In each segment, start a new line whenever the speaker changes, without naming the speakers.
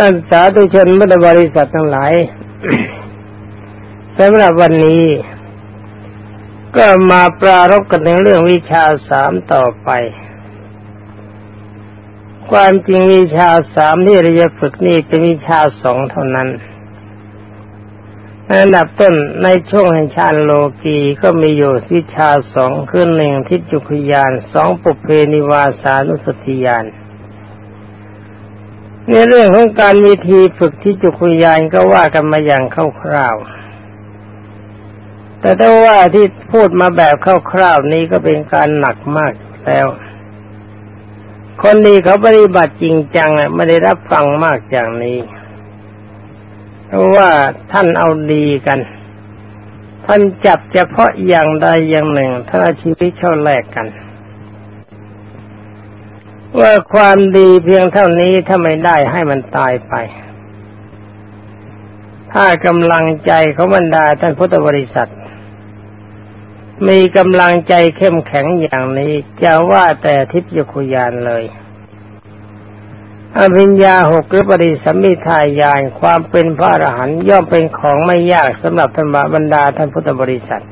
ท่านสาธุชนพุทธบริษัททั้งหลายสำหรับวันนี้ ก็มาปรารบกันในเรื่องวิชาสามต่อไป ความจริงวิชาสามที่เราจะฝึกนี่เป็นวิชาสองเท่านั้นอันดับต้นในช่วงแห่งชาโลกีก็มีอยู่วิชาสองคือหนึ่งทิจุคยานสองปุเพนิวาสานุสติยาน ในเรื่องของการวิธีฝึกที่จุคุยานก็ว่ากันมาอย่างคร่าวๆ แต่ถ้าว่าที่พูดมาแบบคร่าวๆนี้ก็เป็นการหนักมากแล้ว คนดีเขาปฏิบัติจริงจังไม่ได้รับฟังมากอย่างนี้เพราะว่าท่านเอาดีกัน ท่านจับเฉพาะอย่างใดอย่างหนึ่ง ถ้าชีวิตเข้าแลกกัน ว่าความดีเพียงเท่านี้ถ้าไม่ได้ให้มันตายไป ถ้ากำลังใจเของบรรดาท่านพุทธบริษัท มีกำลังใจเข้มแข็งอย่างนี้จะว่าแต่ทิพยคุยานเลยอภิญญาหกหรือปริสัมมิทายานความเป็นพระอรหันต์ย่อมเป็นของไม่ยากสำหรับธรรมบรรดาท่านพุทธบริษัท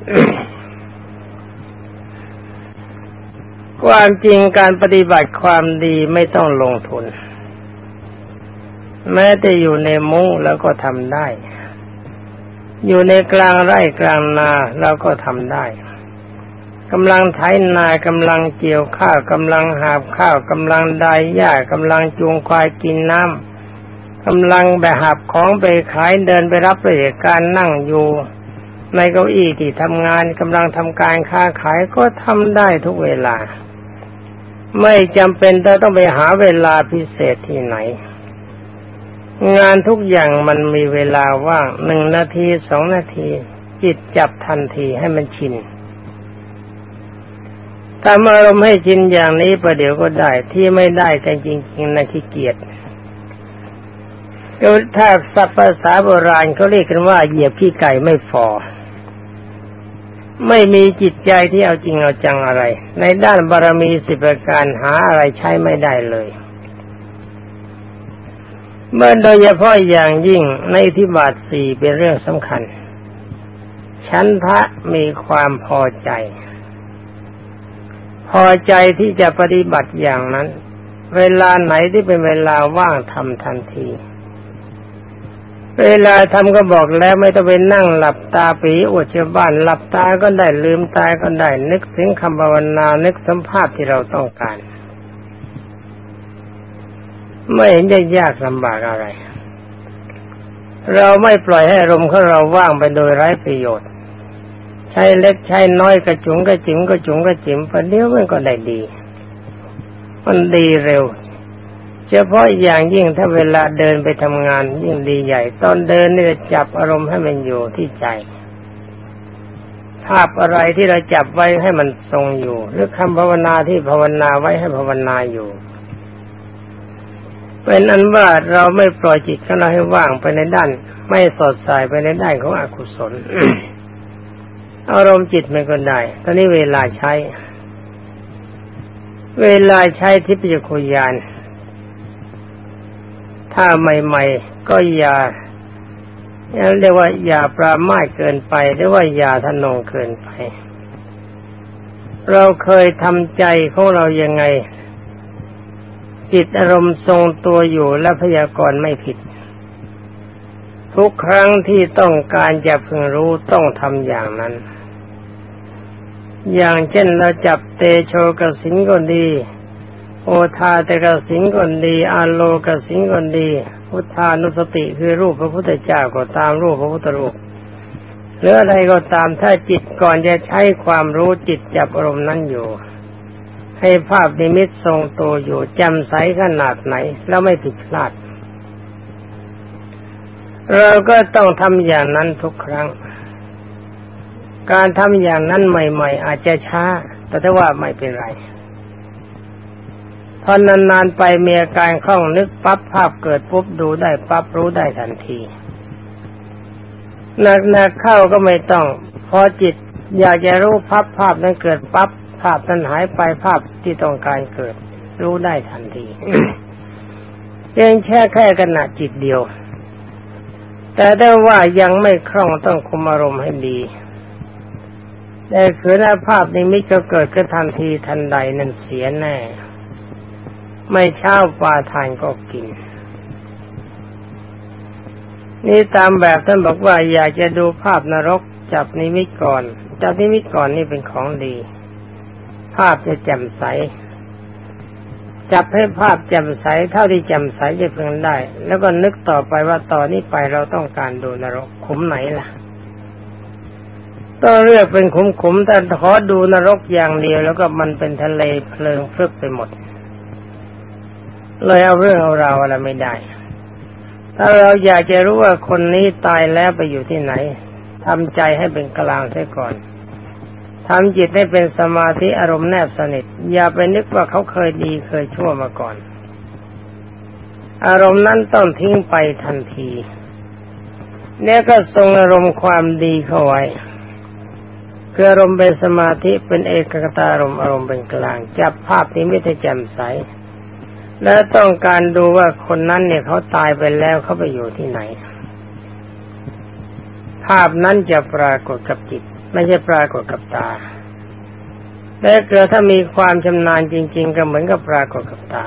ความจริงการปฏิบัติความดีไม่ต้องลงทุน แม้แต่อยู่ในมุ้งแล้วก็ทำได้ อยู่ในกลางไร่กลางนาเราก็ทำได้กำลังไถนากำลังเกี่ยวข้าวกำลังหาบข้าวกำลังดายหญ้ากำลังจูงควายกินน้ำกำลังไปหาบของไปขายเดินไปรับราชการนั่งอยู่ในเก้าอี้ที่ทำงานกำลังทำการค้าขายก็ทำได้ทุกเวลา ไม่จำเป็นต้องไปหาเวลาพิเศษที่ไหน งานทุกอย่างมันมีเวลาว่างหนึ่งนาทีสองนาที จิตจับทันทีให้มันชินทำอารมณ์ให้ชินอย่างนี้ประเดี๋ยวก็ได้ที่ไม่ได้กันจริงๆนะขี้เกียจถ้าสัพภาษาโบราณเขาเรียกกันว่าเหยียบขี้ไก่ไม่ฟอ ไม่มีจิตใจที่เอาจริงเอาจังอะไร ในด้านบารมีสิบประการหาอะไรใช้ไม่ได้เลยเมื่อโดยเฉพาะอย่างยิ่งในที่บาทสี่เป็นเรื่องสำคัญ ชั้นพระมีความพอใจ พอใจที่จะปฏิบัติอย่างนั้น เวลาไหนที่เป็นเวลาว่างทำทันที เวลาทำก็บอกแล้วไม่ต้องไปนั่งหลับตาปีอวดชาวบ้าน หลับตาก็ได้ลืมตาก็ได้ นึกถึงคำภาวนานึกสัมภาษณ์ที่เราต้องการ ไม่เห็นจะยากลำบากอะไร เราไม่ปล่อยให้ลมของเราว่างไปโดยไร้ประโยชน์ ใช้เล็กใช้น้อยกระจุงกระจิ๋มกระจุงกระจิ๋มประเดี๋ยวมันก็ได้ดี มันดีเร็ว ฉพาะอย่างยิ่งถ้าเวลาเดินไปทำงานยิ่งดีใหญ่ ตอนเดินนี่จะจับอารมณ์ให้มันอยู่ที่ใจ ภาพอะไรที่เราจับไว้ให้มันทรงอยู่ หรือคำภาวนาที่ภาวนาไว้ให้ภาวนาอยู่เป็นอันว่าเราไม่ปล่อยจิตของเราให้ว่างไปในด้าน ไม่สดใสไปในด้านของอกุศล อารมณ์จิตมันก็ได้ ตอนนี้เวลาใช้ เวลาใช้ทิพยคุยาน ถ้าใหม่ ๆ ก็อย่าเรียกว่าอย่าปรามาเกินไปหรือว่าอย่าทนงเกินไป เราเคยทำใจของเรายังไง จิตอารมณ์ทรงตัวอยู่และพยากรณ์ไม่ผิด ทุกครั้งที่ต้องการจะพึงรู้ต้องทำอย่างนั้น อย่างเช่นเราจับเตโชกสิงก็ดี โอทาตกสิงก็ดีอาโลกสิงก็ดี พุทธานุสติคือรูปพระพุทธเจ้าก็ตามรูปพระพุทธรูปหรืออะไรก็ตามถ้าจิตก่อนจะใช้ความรู้จิตจับอารมณ์นั้นอยู่ ให้ภาพนิมิตทรงตัวอยู่จำใสขนาดไหน แล้วไม่ผิดพลาด เราก็ต้องทำอย่างนั้นทุกครั้ง การทำอย่างนั้นใหม่ ๆ อาจจะช้า แต่ถ้าว่าไม่เป็นไร พอนานๆไปมีอาการคล่องนึกปั๊บภาพเกิดปุ๊บดูได้ปั๊บรู้ได้ทันทีหนักๆเข้าก็ไม่ต้อง พอจิตอยากจะรู้ภาพภาพนั้นเกิดปั๊บภาพนั้นหายไปภาพที่ต้องการเกิด รู้ได้ทันทีเพียงแค่แค่ขณะจิตเดียว แต่ได้ว่ายังไม่คล่องต้องคุมอารมณ์ให้ดีแต่คือถ้าภาพนี้มิจะเกิดกระทันทีทันใดนั่นเสียแน่ ไม่เช้าปลาทานก็กิน นี่ตามแบบท่านบอกว่าอยากจะดูภาพนรกจับนิมิตก่อน จับนิมิตก่อนนี่เป็นของดี ภาพจะแจ่มใส จับให้ภาพแจ่มใสเท่าที่แจ่มใสจะเพียงได้ แล้วก็นึกต่อไปว่าต่อนนี้ไปเราต้องการดูนรกขุมไหนล่ะต้องเลือกเป็นขุมๆแต่ขอดูนรกอย่างเดียว แล้วก็มันเป็นทะเลเพลิงพลึบไปหมด เลยเอาเรื่องเอาราวอะไรไม่ได้ ถ้าเราอยากจะรู้ว่าคนนี้ตายแล้วไปอยู่ที่ไหนทำใจให้เป็นกลางเสียก่อนทำจิตให้เป็นสมาธิอารมณ์แนบสนิท อย่าไปนึกว่าเขาเคยดีเคยชั่วมาก่อน อารมณ์นั้นต้องทิ้งไปทันที เนี่ยก็ทรงอารมณ์ความดีเข้าไว้คืออารมณ์เป็นสมาธิเป็นเอกกตารมอารมณ์เป็นกลาง จับภาพนี้ไม่ได้แจ่มใส แล้วต้องการดูว่าคนนั้นเนี่ยเขาตายไปแล้วเขาไปอยู่ที่ไหน ภาพนั้นจะปรากฏกับจิต ไม่ใช่ปรากฏกับตาแต่เกิดถ้ามีความชำนาญจริง ๆ ก็เหมือนกับปรากฏกับตา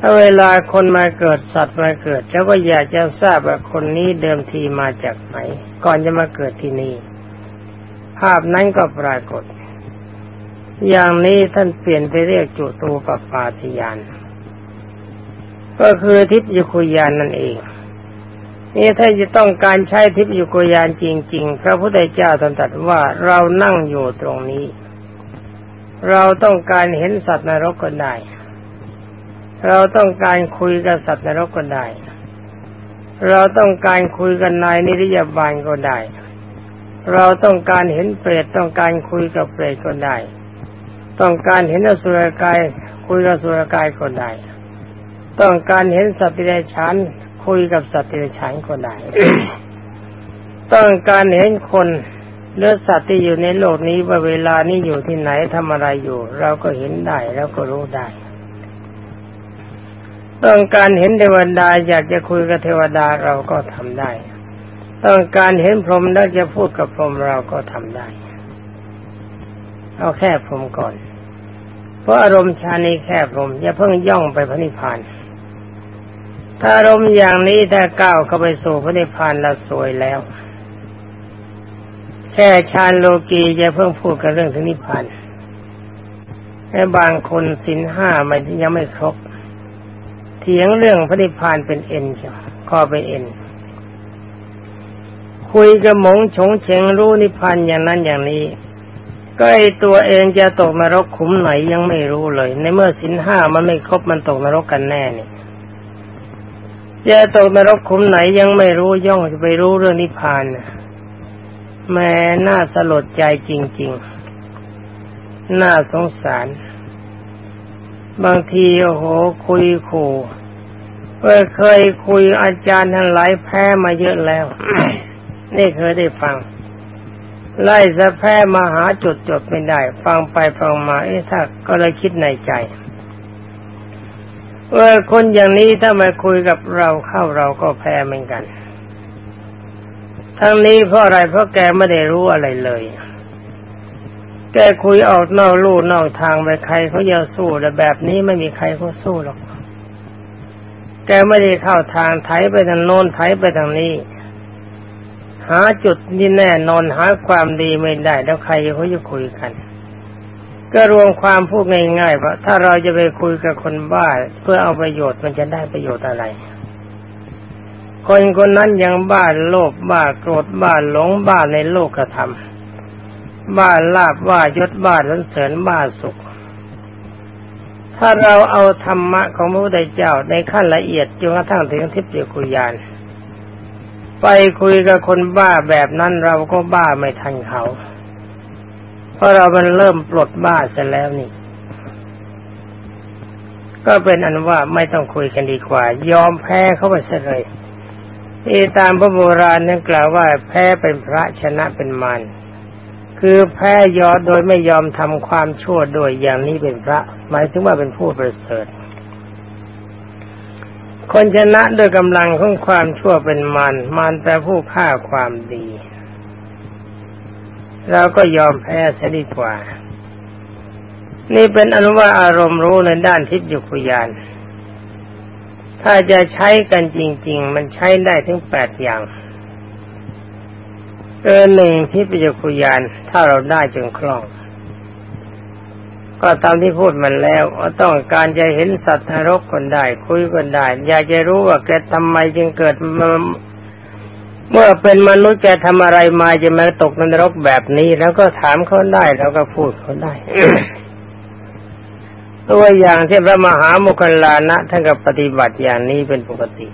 ถ้าเวลาคนมาเกิดสัตว์มาเกิดแล้วก็อยากจะทราบว่าคนนี้เดิมทีมาจากไหน ก่อนจะมาเกิดที่นี่ภาพนั้นก็ปรากฏ อย่างนี้ท่านเปลี่ยนไปเรียกจุตูปปาติยาน ก็คือทิพยุคุยานนั่นเอง นี่ถ้าจะต้องการใช้ทิพยุคุยานจริง ๆ พระพุทธเจ้าตรัสว่าเรานั่งอยู่ตรงนี้ เราต้องการเห็นสัตว์นรกก็ได้ เราต้องการคุยกับสัตว์นรกก็ได้ เราต้องการคุยกับนายนิริยบาลก็ได้ เราต้องการเห็นเปรตต้องการคุยกับเปรตก็ได้ ต้องการเห็นอสุรกายคุยกับสุรกายก็ได้ ต้องการเห็นสัตว์เดรัจฉานคุยกับสัตว์เดรัจฉานก็ได้ ต้องการเห็นคนเลือสัตว์ที่อยู่ในโลกนี้ว่าเวลานี้อยู่ที่ไหนทำอะไรอยู่ เราก็เห็นได้แล้วก็รู้ได้ ต้องการเห็นเทวดาอยากจะคุยกับเทวดาเราก็ทำได้ ต้องการเห็นพรหมแล้วจะพูดกับพรหมเราก็ทำได้ เอาแค่พรหมก่อน เพราะอารมณ์ชานี้แค่พรหมอย่าเพิ่งย่องไปพระนิพพานถ้าอารมณ์อย่างนี้ถ้าก้าวเข้าไปสู่พระนิพพานเราสวยแล้ว แค่ชาโลกีจะเพิ่งพูดกันเรื่องถึงนิพพานแต่บางคนสินห้ามันยังไม่ครบเถียงเรื่องพระนิพพานเป็นเอ็นใช่ข้อเป็นเอ็นคุยกับหมงชงเฉงรู้นิพพานอย่างนั้นอย่างนี้ ก็ไอตัวเองจะตกนรกขุมไหนยังไม่รู้เลย ในเมื่อสินห้ามันไม่ครบมันตกนรกกันแน่นี่จะตกนรกขุมไหนยังไม่รู้ย่องจะไปรู้เรื่องนิพพานแม่น่าสลดใจจริง ๆ น่าสงสาร บางทีโอ้โหคุยขู่เคยคุยอาจารย์ทั้งหลายแพ้มาเยอะแล้ว นี่เคยได้ฟัง ไล่สะแพ้มาหาจุดจบไม่ได้ ฟังไปฟังมาเอ๊ะถ้าก็เลยคิดในใจเออคนอย่างนี้ถ้ามาคุยกับเราเข้าเราก็แพ้เหมือนกัน ทั้งนี้เพราะอะไรเพราะแกไม่ได้รู้อะไรเลย แกคุยออกนอกลู่นอกทางไปใครเขาจะสู้แต่แบบนี้ไม่มีใครเขาสู้หรอก แกไม่ได้เข้าทางไถไปทางโน้นไถไปทางนี้ หาจุดนี่แน่นอนหาความดีไม่ได้แล้วใครเขาจะคุยกัน ก็รวมความพูดง่ายๆว่าถ้าเราจะไปคุยกับคนบ้าเพื่อเอาประโยชน์มันจะได้ประโยชน์อะไร คนคนนั้นยังบ้าโลภบ้าโกรธบ้าหลงบ้าในโลกธรรมบ้าลาบบ้ายศบ้าสันเสริญบ้าสุขถ้าเราเอาธรรมะของพระพุทธเจ้าในขั้นละเอียดจนกระทั่งถึงทิพย์กุยาน ไปคุยกับคนบ้าแบบนั้นเราก็บ้าไม่ทันเขา เพราะเรามันเริ่มปลดบ้าเสร็จแล้วนี่ ก็เป็นอันว่าไม่ต้องคุยกันดีกว่า ยอมแพ้เขาไปเสียเลยตามพระโบราณนั้นกล่าวว่าแพ้เป็นพระชนะเป็นมารคือแพ้ยอดโดยไม่ยอมทำความชั่วโดยอย่างนี้เป็นพระ หมายถึงว่าเป็นผู้ประเสริฐ คนชนะด้วยกำลังของความชั่วเป็นมารมารแต่ผู้ฆ่าความดีเราก็ยอมแพ้เสียดีกว่า นี่เป็นอนุว่าอารมณ์รู้ในด้านทิพยุคุยาน ถ้าจะใช้กันจริง ๆ มันใช้ได้ถึงแปดอย่างเออหนึ่งทิพยุคุยาน ถ้าเราได้จนคล่อง ก็ตามที่พูดมันแล้วต้องการจะเห็นสัตว์นรกคนได้ คุยกันได้ อยากจะรู้ว่าแกทำไมจึงเกิดเมื่อเป็นมนุษย์แกทำอะไรมาจะมาตกนรกแบบนี้ แล้วก็ถามเขาได้แล้วก็พูดเขาได้ตัวอย่างที่พระมหาโมคคลานะท่านก็ปฏิบัติอย่างนี้เป็นปกติ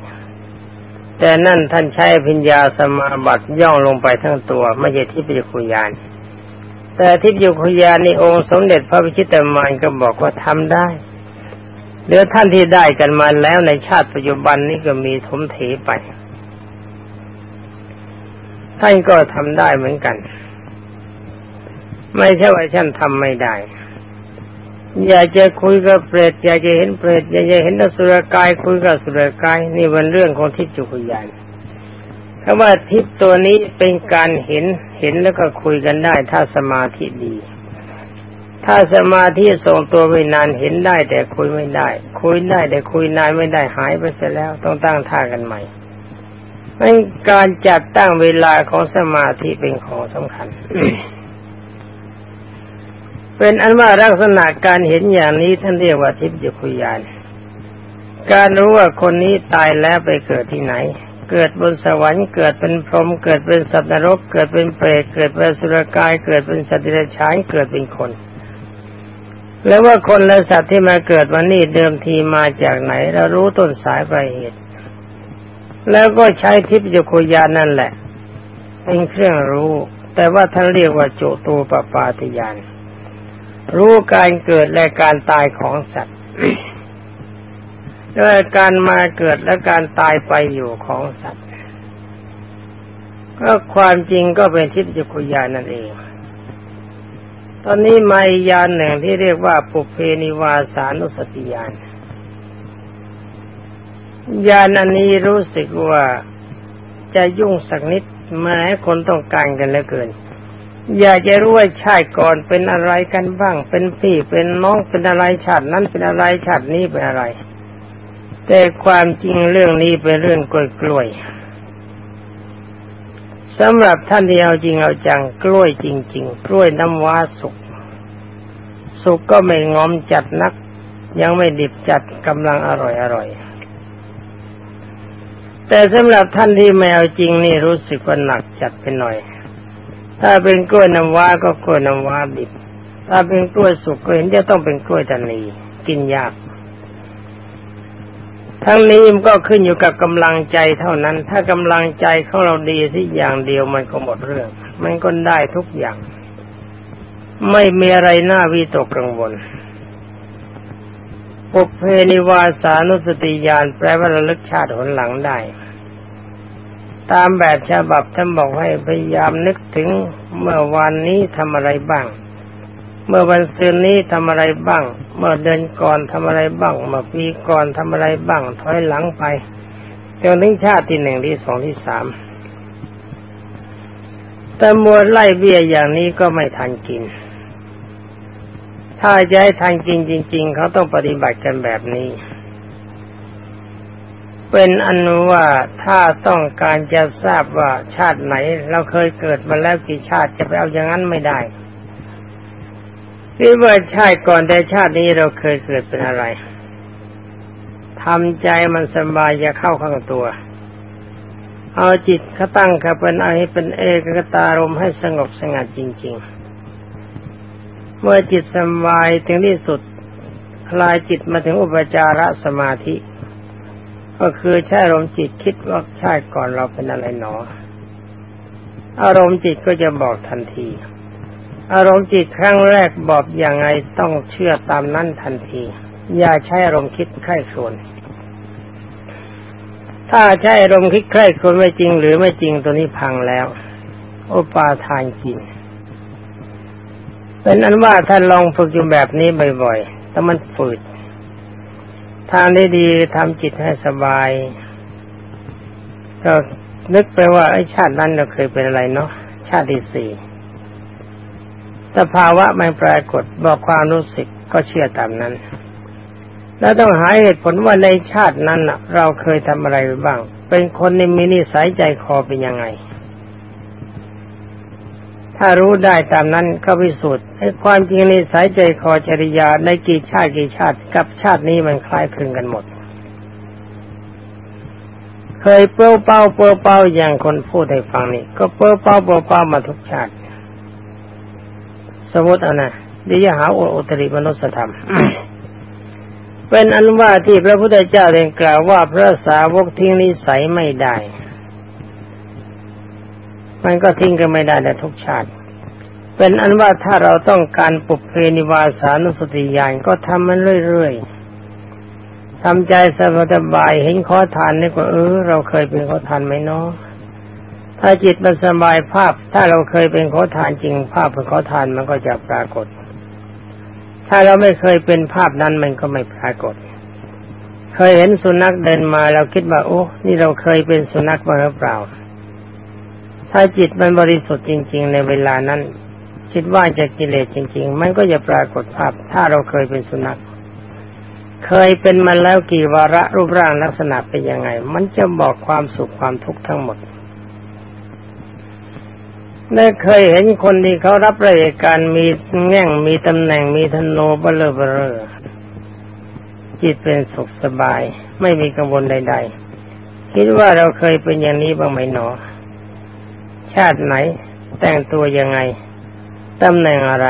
แต่นั่นท่านใช้พิญญาสมาบัติย่องลงไปทั้งตัว ไม่ใช่ที่ปิจคุยาน แต่ทิพยุคยานิองค์สมเด็จพระพิชิตมารก็บอกว่าทำได้เดี๋ยวท่านที่ได้กันมาแล้วในชาติปัจจุบันนี้ก็มีทมเถไปท่านก็ทำได้เหมือนกัน ไม่ใช่ว่าท่านทำไม่ได้ อยากจะคุยกับเปรตอยากจะเห็นเปรตอยากจะเห็นสุรกายคุยกับสุรกายนี่เป็นเรื่องของทิพยุคยาน คำว่าทิพตัวนี้เป็นการเห็นเห็นแล้วก็คุยกันได้ ถ้าสมาธิดี ถ้าสมาธิทรงตัวไว้นานเห็นได้ แต่คุยไม่ได้ คุยได้แต่คุยนานไม่ได้หายไปเสียแล้วต้องตั้งท่ากันใหม่เป็นการจัดตั้งเวลาของสมาธิเป็นของสำคัญ เป็นอันว่าลักษณะการเห็นอย่างนี้ท่านเรียกว่าทิพยคุยาน การรู้ว่าคนนี้ตายแล้วไปเกิดที่ไหน เกิดบนสวรรค์เกิดเป็นพรหมเกิดเป็นสัตว์นรก เกิดเป็นเปรตเกิดเป็นสุรกาย เกิดเป็นสัตว์เดรัจฉานเกิดเป็นคน แล้วว่าคนและสัตว์ที่มาเกิดวันนี้เดิมทีมาจากไหน เรารู้ต้นสายปลายเหตุ แล้วก็ใช้ทิพยคุยานั่นแหละ เป็นเครื่องรู้ แต่ว่าท่านเรียกว่าโจตูปปาติยานรู้การเกิดและการตายของสัตว์ ด้วยการมาเกิดและการตายไปอยู่ของสัตว์ ก็ความจริงก็เป็นทิพยคุยานั่นเอง ตอนนี้มายานหนึ่งที่เรียกว่าปุเพนิวาสานุสติยานยานอันนี้รู้สึกว่าจะยุ่งสักนิดแม้คนต้องการกันเหลือเกิน อยากจะรู้ว่าชาติก่อนเป็นอะไรกันบ้าง เป็นพี่เป็นน้องเป็นอะไรชาตินั้นเป็นอะไรชาตินี้เป็นอะไร แต่ความจริงเรื่องนี้เป็นเรื่องกล้วยกล้วยสำหรับท่านที่เอาจริงเอาจังกล้วยจริง ๆ กล้วยน้ำว้าสุก สุกก็ไม่งอมจัดนัก ยังไม่ดิบจัดกำลังอร่อยอร่อยแต่สำหรับท่านที่ไม่เอาจริงนี่รู้สึกว่าหนักจัดไปหน่อย ถ้าเป็นกล้วยน้ำว้าก็กล้วยน้ำว้าดิบ ถ้าเป็นกล้วยสุกก็เห็นจะต้องเป็นกล้วยตานีกินยาก ทั้งนี้มันก็ขึ้นอยู่กับกำลังใจเท่านั้น ถ้ากำลังใจของเราดีที่อย่างเดียวมันก็หมดเรื่อง มันก็ได้ทุกอย่าง ไม่มีอะไรน่าวิตกกังวลปุเพนิวาสานุสติญาณแปลว่าระลึกชาติหนหลังได้ ตามแบบฉบับท่านบอกให้พยายามนึกถึงเมื่อวานนี้ทำอะไรบ้าง เมื่อวันซืนนี้ทำอะไรบ้าง เมื่อเดือนก่อนทำอะไรบ้าง เมื่อปีก่อนทำอะไรบ้าง ถอยหลังไปจนถึงชาติที่หนึ่งที่สองที่สามแต่มัวไล่เบี้ยอย่างนี้ก็ไม่ทันกิน ถ้าจะให้ทันกินจริง ๆ เขาต้องปฏิบัติกันแบบนี้ เป็นอนุว่าถ้าต้องการจะทราบว่าชาติไหน เราเคยเกิดมาแล้วกี่ชาติจะไปเอาอย่างนั้นไม่ได้ คิดว่าชาติก่อนแต่ชาตินี้เราเคยเกิดเป็นอะไรทำใจมันสบายจะเข้าข้างตัว เอาจิตเขาตั้งกับเป็นไอเป็นเอกกตารมให้สงบสงัดจริง ๆ เมื่อจิตสบายถึงที่สุดคลายจิตมาถึงอุปจารสมาธิ ก็คือใช้อารมณ์จิตคิดว่าชาติก่อนเราเป็นอะไรหนอ อารมณ์จิตก็จะบอกทันที อารมณ์จิตครั้งแรกบอกอย่างไงต้องเชื่อตามนั้นทันที อย่าใช้อารมณ์คิดใครครวญถ้าใช้อารมณ์คิดใครครวญไม่จริง หรือไม่จริงตัวนี้พังแล้ว โอปาทานจริงเป็นอันว่าท่านลองฝึกอยู่แบบนี้บ่อยๆแต่มันฝืดทางได้ดีทำจิตให้สบาย ก็นึกไปว่าไอ้ชาตินั้นเราเคยเป็นอะไรเนาะชาติที่สี่ สภาวะไม่ปรากฏบอกความรู้สึกก็เชื่อตามนั้น แล้วต้องหาเหตุผลว่าในชาตินั้นเราเคยทำอะไรบ้าง เป็นคนในมินิสัยใจคอเป็นยังไง ถ้ารู้ได้ตามนั้นก็พิสูจน์ให้ความจริงในสายใจคอจริยาในกี่ชาติกี่ชาติกับชาตินี้มันคล้ายคลึงกันหมด เคยเป้าเป้าเป้าเป้าอย่างคนพูดให้ฟังนี่ก็เป้าเป้าเป้าเป้ามาทุกชาติ สมมติอานะดิยหาอุตริมนุสธรรม เป็นอันว่าที่พระพุทธเจ้าเรียนกล่าวว่าพระสาวกทิ้งนิสัยไม่ได้ มันก็ทิ้งกันไม่ได้ในทุกชาติ เป็นอันว่าถ้าเราต้องการปุเพนิวาสานุสติญาณก็ทำมันเรื่อยๆทำใจสบายเห็นขอทานนี่ก็เออเราเคยเป็นขอทานไหมเนาะ ถ้าจิตมันสบายภาพ ถ้าเราเคยเป็นขอทานจริง ภาพเป็นขอทานมันก็จะปรากฏ ถ้าเราไม่เคยเป็นภาพนั้นมันก็ไม่ปรากฏ เคยเห็นสุนัขเดินมาเราคิดว่าโอ้นี่เราเคยเป็นสุนัขมาหรือเปล่า ถ้าจิตมันบริสุทธิ์จริง ๆ ในเวลานั้น คิดว่าจะกิเลสจริง ๆ มันก็จะปรากฏภาพ ถ้าเราเคยเป็นสุนัขเคยเป็นมาแล้วกี่วาระรูปร่างลักษณะเป็นยังไง มันจะบอกความสุขความทุกข์ทั้งหมด ได้เคยเห็นคนที่เขารับราชการมีแง่งมีตำแหน่งมีธนโนเบลอเบลอจิตเป็นสุขสบาย ไม่มีกังวลใด ๆ คิดว่าเราเคยเป็นอย่างนี้บ้างไหมหนอ ชาติไหน แต่งตัวยังไง ตำแหน่งอะไร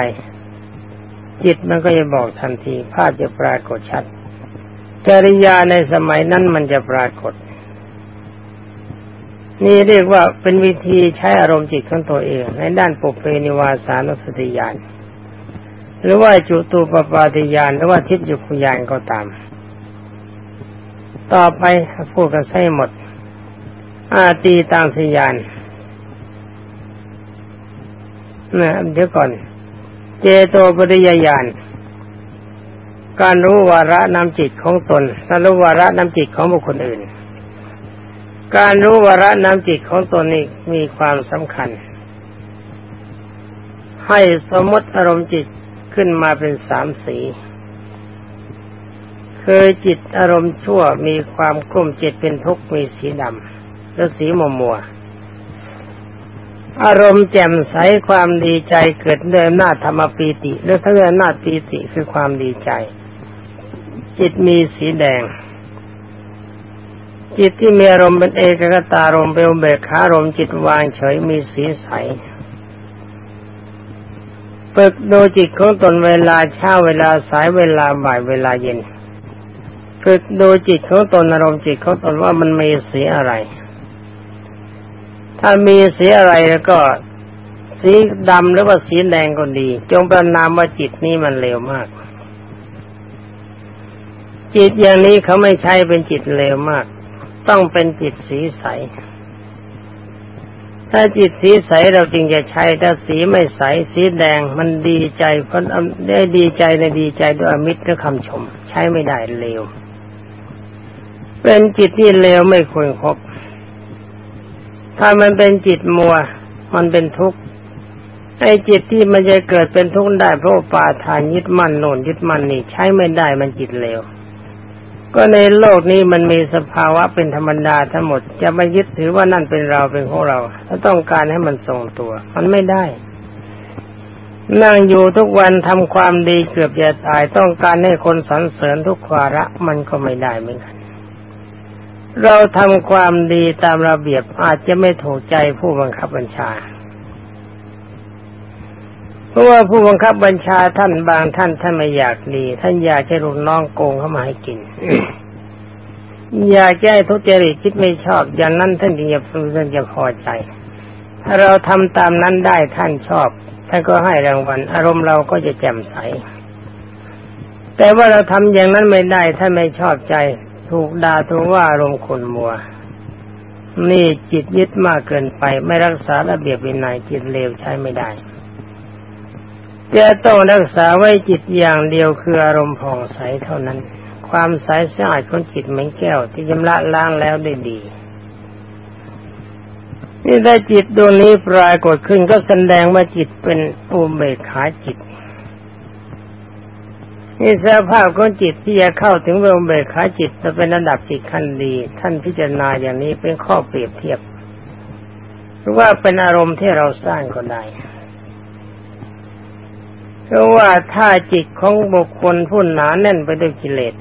จิตมันก็จะบอกทันที ภาพจะปรากฏชัดจริยาในสมัยนั้นมันจะปรากฏ นี่เรียกว่าเป็นวิธีใช้อารมณ์จิตของตัวเอง ในด้านปุเพนิวาสานุสติญาณหรือว่าจุตูปปาติญาณหรือว่าทิฏยุคุญาณก็ตาม ต่อไปพูดกันใช้หมด อาตีตามสยานนะเดี๋ยวก่อน เจโตปริยญาณการรู้วาระนำจิตของตนและรู้วาระนำจิตของบุคคลอื่น การรู้วาระน้ำจิตของตนนี้มีความสำคัญ ให้สมมติอารมณ์จิตขึ้นมาเป็นสามสีเคยจิตอารมณ์ชั่วมีความกลุ้มจิตเป็นทุกข์มีสีดำและสีมัวมัว อารมณ์แจ่มใสความดีใจเกิดเดินหน้าธรรมปีติหรือถ้าเดินหน้าปีติคือความดีใจ จิตมีสีแดง จิตที่มีอารมณ์เป็นเอกกตารมณ์เป็นเบกขารมณ์จิตวางเฉยมีสีใสฝึกดูจิตของตนเวลาเช้าเวลาสายเวลาบ่ายเวลาเย็นฝึกดูจิตของตนอารมณ์จิตของตนว่ามันมีสีอะไร ถ้ามีสีอะไรแล้วก็ สีดำหรือว่าสีแดงก็ดี จงประนามว่าจิตนี้มันเลวมาก จิตอย่างนี้เขาไม่ใช่เป็นจิตเลวมาก ต้องเป็นจิตสีใส ถ้าจิตสีใสเราจึงจะใช้ถ้าสีไม่ใสสีแดงมันดีใจคนได้ดีใจในดีใจด้วยอมิตรและคำชม ใช้ไม่ได้เลว เป็นจิตที่เลวไม่ควรครบถ้ามันเป็นจิตมัว มันเป็นทุกข์ไอ้จิตที่มันจะเกิดเป็นทุกข์ได้เพราะปาทานยึดมั่นโน่นยึดมั่นนี่ใช้ไม่ได้มันจิตเลว ก็ในโลกนี้มันมีสภาวะเป็นธรรมดาทั้งหมด จะไมายึดถือว่านั่นเป็นเราเป็นของเรา ถ้าต้องการให้มันทรงตัว มันไม่ได้ นั่งอยู่ทุกวันทำความดีเกือบจะตาย ต้องการให้คนสรรเสริญทุกวาระมันก็ไม่ได้เหมือนกัน เราทำความดีตามระเบียบอาจจะไม่ถูกใจผู้บังคับบัญชา เพราะว่าผู้บังคับบัญชาท่านบางท่านท่านไม่อยากดี ท่านอยากให้ลูกน้องโกงเข้ามาให้กิน อยากแก้ทุจริตคิดไม่ชอบ อย่างนั้นท่านจึงจะท่านจะพอใจ ถ้าเราทำตามนั้นได้ท่านชอบ ท่านก็ให้รางวัล อารมณ์เราก็จะแจ่มใส แต่ว่าเราทำอย่างนั้นไม่ได้ท่านไม่ชอบใจ ถูกด่าถูกว่าอารมณ์ขุนมัวนี่จิตยึดมากเกินไป ไม่รักษาระเบียบวินัยจิตเลวใช้ไม่ได้ จะต้องรักษาไว้จิตอย่างเดียวคืออารมณ์ผ่องใสเท่านั้น ความใสสะอาดของจิตเหมือนแก้ว ที่ชำระล้างแล้วได้ดี นี่ถ้าจิตดวงนี้ปรากฏขึ้นก็แสดงว่าจิตเป็นอุเบกขาจิตนี่สภาพของจิตที่จะเข้าถึงเวลเบกขาจิตจะเป็นระดับจิตขั้นดี ท่านพิจารณาอย่างนี้เป็นข้อเปรียบเทียบหรือว่าเป็นอารมณ์ที่เราสร้างก็ได้ เพราะว่าถ้าจิตของบุคคลผู้หนาแน่นไปด้วยกิเลส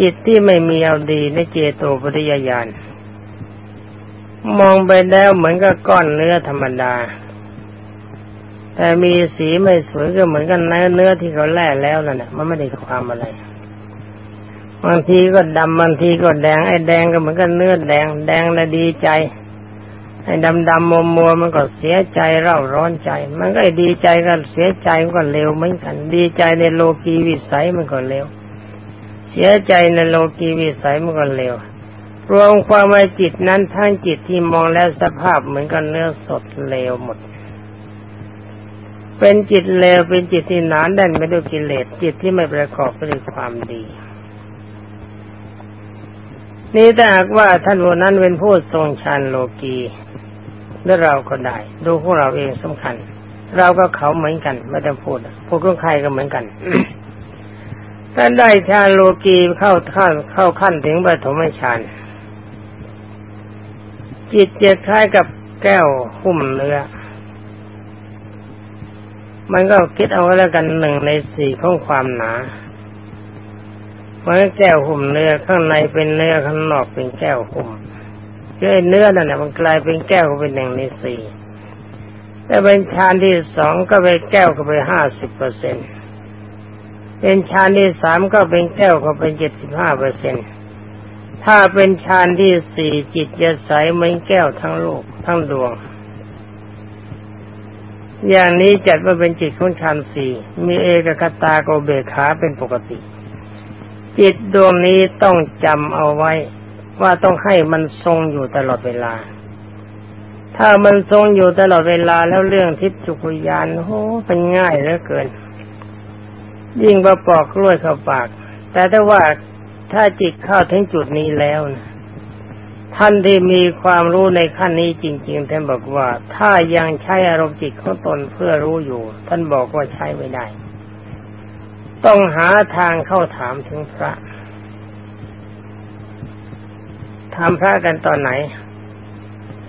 จิตที่ไม่มีเอาดีในเจโตปริยญาณมองไปแล้วเหมือนกับก้อนเนื้อธรรมดา แต่มีสีไม่สวยก็เหมือนกันเนื้อเนื้อที่เขาแล่แล้วนั่นแหละมันไม่ได้ความอะไรบางทีก็ดำบางทีก็แดงไอ้แดงก็เหมือนกันเนื้อแดงแดงแล้วดีใจ ไอ้ดำดำมัวมัวมันก็เสียใจเร่าร้อนใจ มันก็ดีใจก็เสียใจมันก็เร็วเหมือนกัน ดีใจในโลกีวิสัยมันก็เร็วเสียใจในโลกีวิสัยมันก็เร็วรวมความว่าจิตนั้นทั้งจิตที่มองแล้วสภาพเหมือนกันเนื้อสดเร็วหมด เป็นจิตเลวเป็นจิตที่หนานแน่นไปด้วยกิเลสจิตที่ไม่ประกอบไปด้วยความดีนี่ถ้าหากว่าท่านวันนั้นเป็นผู้ทรงชันโลกี แล้วเราก็ได้ ดูพวกเราเองสำคัญ เราก็เขาเหมือนกัน ไม่ต้องพูดพวกใครก็เหมือนกันถ้าได้ฌานโลกีเข้าขั้นเข้าขั้นถึงปฐมฌานจิตจะคล้ายกับแก้วหุ้มเนื้อ มันก็คิดเอาไว้แล้วกันหนึ่งในสี่ของความหนาเมื่อแก้วหุ่มเนื้อข้างในเป็นเนื้อข้างนอกเป็นแก้วหุ่ม เือเนื้อนั่นแหละมันกลายเป็นแก้วเป็นหนึ่งในสี่แต่เป็นชานที่สองก็เป็นแก้วก็ไปห้าสิบเปอร์เซ็นเป็นชานที่สามก็เป็นแก้วก็เป็นเจ็ดสิบห้าเปอร์เซ็นถ้าเป็นชานที่สี่จิตจะใสเหมือนแก้วทั้งโลกทั้งดวง อย่างนี้จัดว่าเป็นจิตของฌานสี่มีเอกคตาโกเบขาเป็นปกติ จิตดวงนี้ต้องจำเอาไว้ ว่าต้องให้มันทรงอยู่ตลอดเวลา ถ้ามันทรงอยู่ตลอดเวลาแล้วเรื่องทิพย์จุกุยานโอ้เป็นง่ายเหลือเกิน ยิ่งประปอกกล้วยเข้าปาก แต่ถ้าว่าถ้าจิตเข้าถึงจุดนี้แล้วนะท่านที่มีความรู้ในขั้นนี้จริง ๆ ท่านบอกว่า ถ้ายังใช้อารมณ์จิตของตนเพื่อรู้อยู่ ท่านบอกว่าใช้ไม่ได้ ต้องหาทางเข้าถามถึงพระ ถามพระกันตอนไหน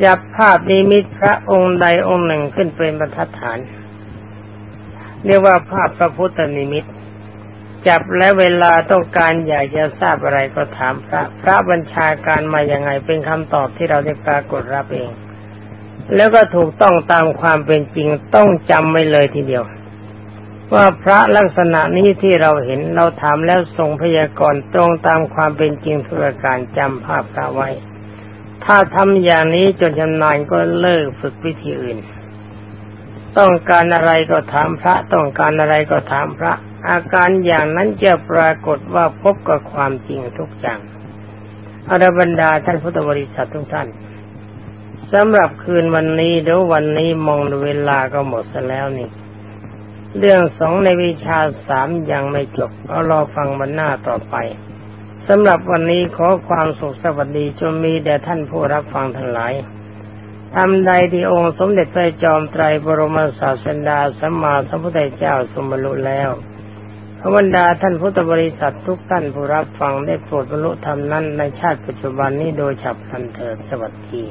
จับภาพนิมิตพระองค์ใดองค์หนึ่งขึ้นเป็นบรรทัดฐาน เรียกว่าภาพพระพุทธนิมิต จับและเวลาต้องการอยากจะทราบอะไรก็ถามพระ พระบัญชาการมาอย่างไงเป็นคำตอบที่เราได้ปรากฏรับเอง แล้วก็ถูกต้องตามความเป็นจริงต้องจำไว้เลยทีเดียว ว่าพระลักษณะนี้ที่เราเห็นเราถามแล้วทรงพยากรณ์ตรงตามความเป็นจริงทุกการจำภาพพระไว้ ถ้าทำอย่างนี้จนชำนาญก็เลิกฝึกวิธีอื่น ต้องการอะไรก็ถามพระ ต้องการอะไรก็ถามพระ อาการอย่างนั้นจะปรากฏว่าพบกับความจริงทุกอย่างอรบรรดาท่านพุทธบริษัททุกท่านสำหรับคืนวันนี้เดี๋ยววันนี้มองเวลาก็หมดซะแล้วนี่ เรื่องสองในวิชาสามยังไม่จบเอารอฟังวันหน้าต่อไปสำหรับวันนี้ขอความสุขสวัสดีจงมีแด่ท่านผู้รับฟังทั้งหลายทำใดที่องค์สมเด็จพระจอมไตรบรมศาสดาสัมมาสัมพุทธเจ้าสมบรรลุแล้วขบรรดาท่านพุทธบริษัททุกท่านผู้รับฟังได้โปรดบรรลุธรรมนั้นในชาติปัจจุบันนี้โดยฉับพลันเถิดสวัสดี